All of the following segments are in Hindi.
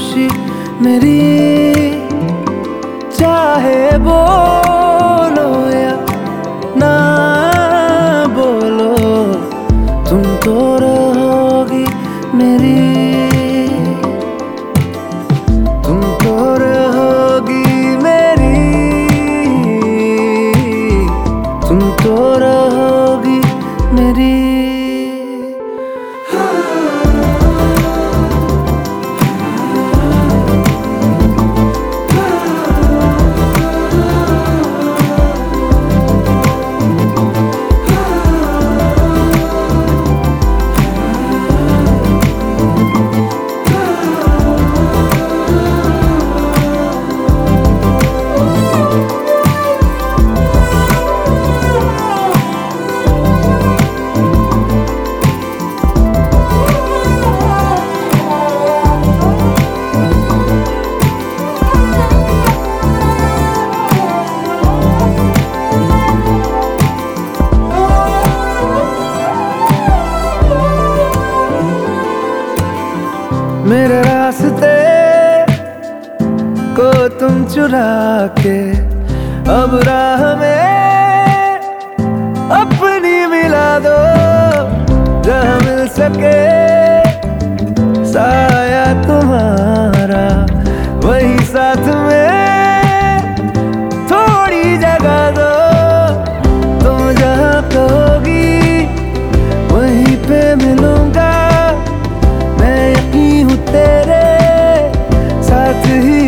खुशी मेरी चाहे वो मेरे रास्ते को तुम चुरा के अब राह में अपनी मिला दो, जहाँ मिल सके। ही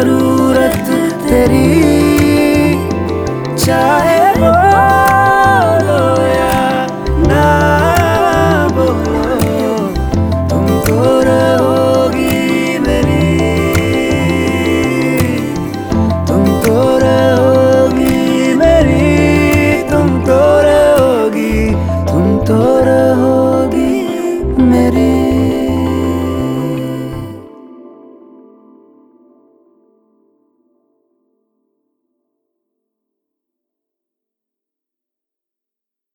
ज़रूरत तेरी चाहे